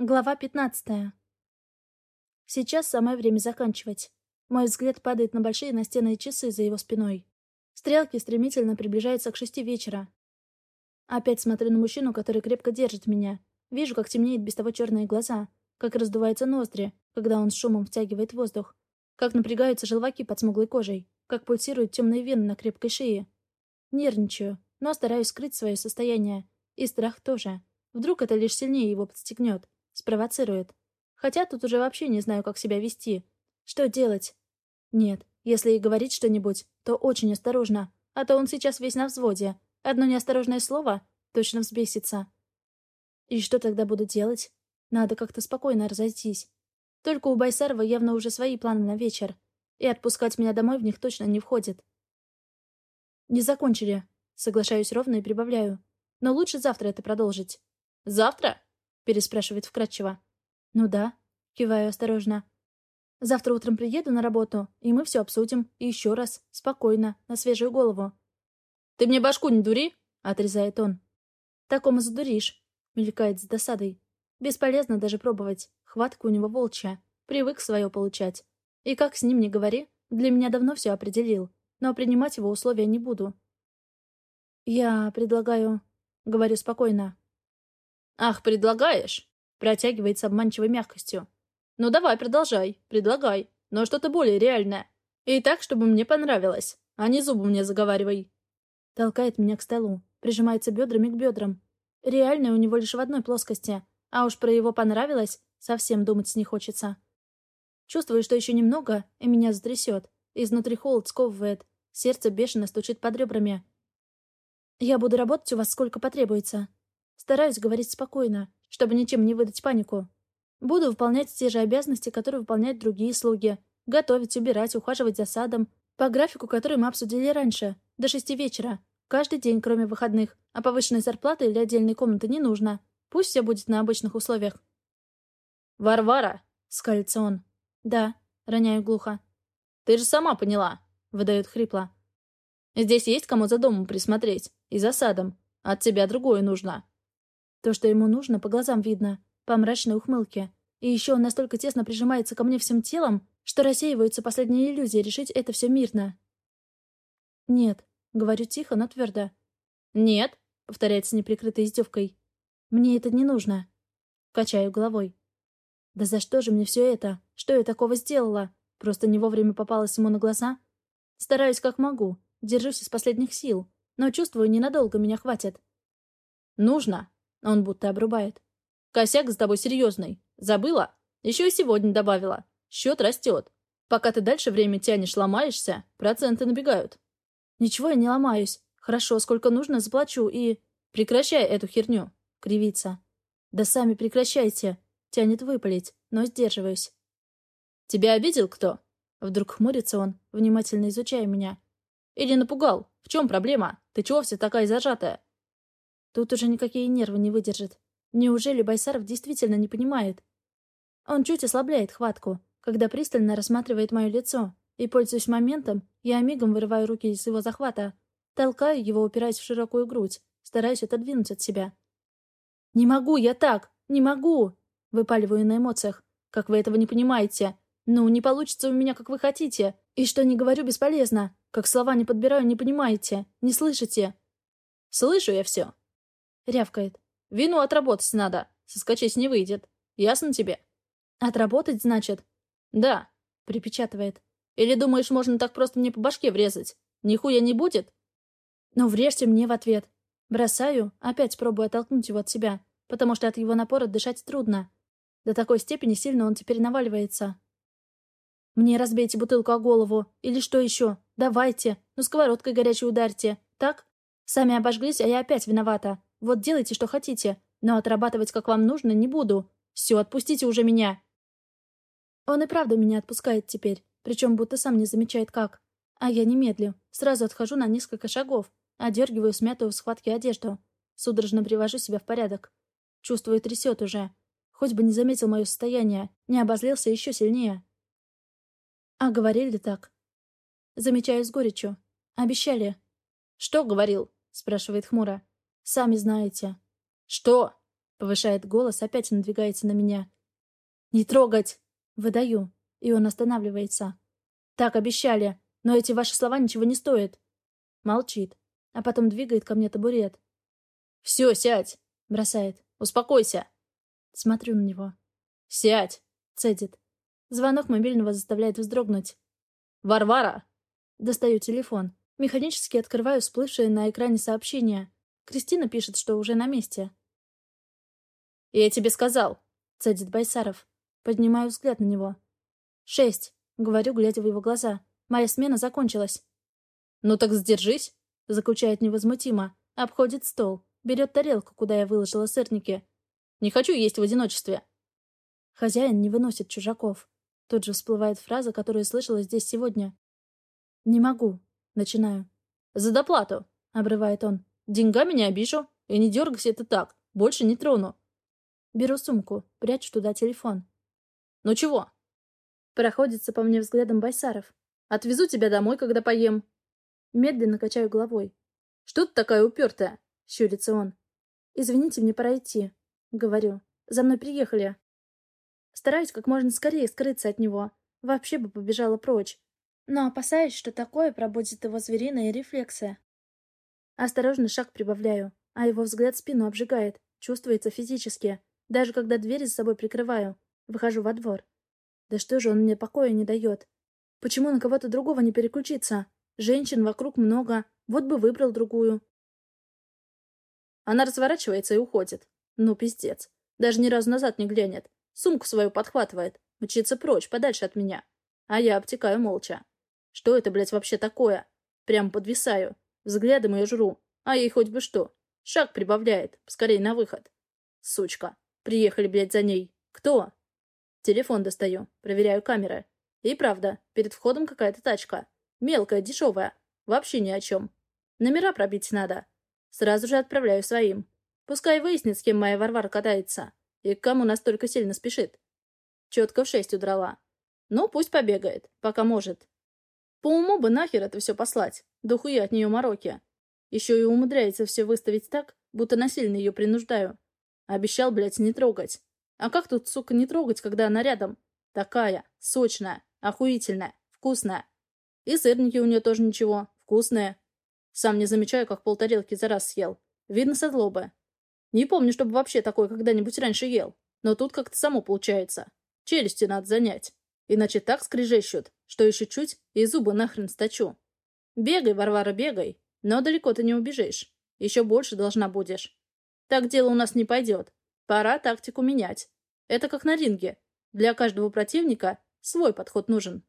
Глава 15. Сейчас самое время заканчивать. Мой взгляд падает на большие настенные часы за его спиной. Стрелки стремительно приближаются к шести вечера. Опять смотрю на мужчину, который крепко держит меня. Вижу, как темнеют без того черные глаза, как раздуваются ноздри, когда он с шумом втягивает воздух, как напрягаются желваки под смуглой кожей, как пульсируют темные вены на крепкой шее. Нервничаю, но стараюсь скрыть свое состояние. И страх тоже. Вдруг это лишь сильнее его подстегнет. Спровоцирует. Хотя тут уже вообще не знаю, как себя вести. Что делать? Нет, если и говорить что-нибудь, то очень осторожно. А то он сейчас весь на взводе. Одно неосторожное слово — точно взбесится. И что тогда буду делать? Надо как-то спокойно разойтись. Только у Байсарова явно уже свои планы на вечер. И отпускать меня домой в них точно не входит. Не закончили. Соглашаюсь ровно и прибавляю. Но лучше завтра это продолжить. «Завтра?» Переспрашивает вкратчиво. «Ну да», — киваю осторожно. «Завтра утром приеду на работу, и мы все обсудим. И еще раз. Спокойно, на свежую голову». «Ты мне башку не дури!» — отрезает он. «Такому задуришь», — мелькает с досадой. «Бесполезно даже пробовать. Хватка у него волчья. Привык свое получать. И как с ним не говори, для меня давно все определил. Но принимать его условия не буду». «Я предлагаю...» — говорю спокойно. «Ах, предлагаешь?» Протягивает с обманчивой мягкостью. «Ну давай, продолжай. Предлагай. Но что-то более реальное. И так, чтобы мне понравилось. А не зубы мне заговаривай». Толкает меня к столу. Прижимается бедрами к бедрам. Реальное у него лишь в одной плоскости. А уж про его понравилось совсем думать не хочется. Чувствую, что еще немного, и меня затрясет. Изнутри холод сковывает. Сердце бешено стучит под ребрами. «Я буду работать у вас сколько потребуется», Стараюсь говорить спокойно, чтобы ничем не выдать панику. Буду выполнять те же обязанности, которые выполняют другие слуги. Готовить, убирать, ухаживать за садом. По графику, который мы обсудили раньше. До шести вечера. Каждый день, кроме выходных. А повышенной зарплаты или отдельной комнаты не нужно. Пусть все будет на обычных условиях. «Варвара!» — скалится он. «Да», — роняю глухо. «Ты же сама поняла!» — выдает хрипло. «Здесь есть кому за домом присмотреть. И за садом. От тебя другое нужно. То, что ему нужно, по глазам видно, по мрачной ухмылке. И еще он настолько тесно прижимается ко мне всем телом, что рассеиваются последние иллюзии решить это все мирно. «Нет», — говорю тихо, но твердо. «Нет», — повторяется неприкрытой издевкой. «Мне это не нужно». Качаю головой. «Да за что же мне все это? Что я такого сделала? Просто не вовремя попалась ему на глаза? Стараюсь как могу, держусь из последних сил, но чувствую, ненадолго меня хватит». «Нужно», он будто обрубает. «Косяк с тобой серьезный. Забыла? Еще и сегодня добавила. Счет растет. Пока ты дальше время тянешь, ломаешься, проценты набегают». «Ничего я не ломаюсь. Хорошо, сколько нужно, заплачу и...» «Прекращай эту херню», — кривится. «Да сами прекращайте». Тянет выпалить, но сдерживаюсь. «Тебя обидел кто?» Вдруг хмурится он, внимательно изучая меня. «Или напугал? В чем проблема? Ты чего вся такая зажатая?» Тут уже никакие нервы не выдержат. Неужели Байсаров действительно не понимает? Он чуть ослабляет хватку, когда пристально рассматривает мое лицо, и, пользуясь моментом, я мигом вырываю руки из его захвата, толкаю его, упираясь в широкую грудь, стараюсь отодвинуть от себя. «Не могу я так! Не могу!» Выпаливаю на эмоциях. «Как вы этого не понимаете? Ну, не получится у меня, как вы хотите. И что не говорю, бесполезно. Как слова не подбираю, не понимаете. Не слышите?» «Слышу я все. Рявкает. «Вину отработать надо. Соскочить не выйдет. Ясно тебе?» «Отработать, значит?» «Да», — припечатывает. «Или думаешь, можно так просто мне по башке врезать? Нихуя не будет?» «Ну, врежьте мне в ответ». Бросаю, опять пробую оттолкнуть его от себя, потому что от его напора дышать трудно. До такой степени сильно он теперь наваливается. «Мне разбейте бутылку о голову. Или что еще? Давайте. Ну, сковородкой горячей ударьте. Так? Сами обожглись, а я опять виновата. Вот делайте, что хотите, но отрабатывать, как вам нужно, не буду. Все, отпустите уже меня. Он и правда меня отпускает теперь, причем будто сам не замечает как. А я не сразу отхожу на несколько шагов, одергиваю смятую в схватке одежду. Судорожно привожу себя в порядок. Чувствую, трясет уже. Хоть бы не заметил мое состояние, не обозлился еще сильнее. А говорили так. Замечаю с горечью. Обещали. «Что говорил?» — спрашивает хмуро. Сами знаете. Что? Повышает голос, опять надвигается на меня. «Не трогать!» Выдаю, и он останавливается. «Так обещали, но эти ваши слова ничего не стоят». Молчит, а потом двигает ко мне табурет. «Все, сядь!» — бросает. «Успокойся!» Смотрю на него. «Сядь!» — цедит. Звонок мобильного заставляет вздрогнуть. «Варвара!» Достаю телефон. Механически открываю всплывшее на экране сообщение. Кристина пишет, что уже на месте. «Я тебе сказал», — цедит Байсаров. Поднимаю взгляд на него. «Шесть», — говорю, глядя в его глаза. «Моя смена закончилась». «Ну так сдержись», — заключает невозмутимо. Обходит стол. Берет тарелку, куда я выложила сырники. «Не хочу есть в одиночестве». Хозяин не выносит чужаков. Тут же всплывает фраза, которую слышала здесь сегодня. «Не могу», — начинаю. «За доплату», — обрывает он. «Деньгами не обижу. И не дергайся это так. Больше не трону. Беру сумку, прячу туда телефон. «Ну чего?» Проходится по мне взглядом Байсаров. «Отвезу тебя домой, когда поем». Медленно качаю головой. «Что ты такая упертая?» — щурится он. «Извините, мне пора идти», — говорю. «За мной приехали». Стараюсь как можно скорее скрыться от него. Вообще бы побежала прочь. Но опасаюсь, что такое пробудет его звериные рефлексы. Осторожно шаг прибавляю, а его взгляд спину обжигает. Чувствуется физически. Даже когда дверь за собой прикрываю, выхожу во двор. Да что же он мне покоя не дает? Почему на кого-то другого не переключиться? Женщин вокруг много, вот бы выбрал другую. Она разворачивается и уходит. Ну, пиздец. Даже ни разу назад не глянет. Сумку свою подхватывает. Мчится прочь, подальше от меня. А я обтекаю молча. Что это, блядь, вообще такое? Прям подвисаю. Взглядом ее жру. А ей хоть бы что. Шаг прибавляет. Скорее на выход. Сучка. Приехали, блядь, за ней. Кто? Телефон достаю. Проверяю камеры. И правда, перед входом какая-то тачка. Мелкая, дешевая. Вообще ни о чем. Номера пробить надо. Сразу же отправляю своим. Пускай выяснит, с кем моя Варвара катается. И к кому настолько сильно спешит. Четко в шесть удрала. Ну, пусть побегает, пока может. По уму бы нахер это все послать. Да хуя от нее мороки. Еще и умудряется все выставить так, будто насильно ее принуждаю. Обещал, блядь, не трогать. А как тут, сука, не трогать, когда она рядом? Такая, сочная, охуительная, вкусная. И сырники у нее тоже ничего, вкусные. Сам не замечаю, как полтарелки за раз съел. Видно со злобы. Не помню, чтобы вообще такое когда-нибудь раньше ел. Но тут как-то само получается. Челюсти надо занять. Иначе так скрежещут, что еще чуть и зубы нахрен сточу. Бегай, Варвара, бегай. Но далеко ты не убежишь. Еще больше должна будешь. Так дело у нас не пойдет. Пора тактику менять. Это как на ринге. Для каждого противника свой подход нужен.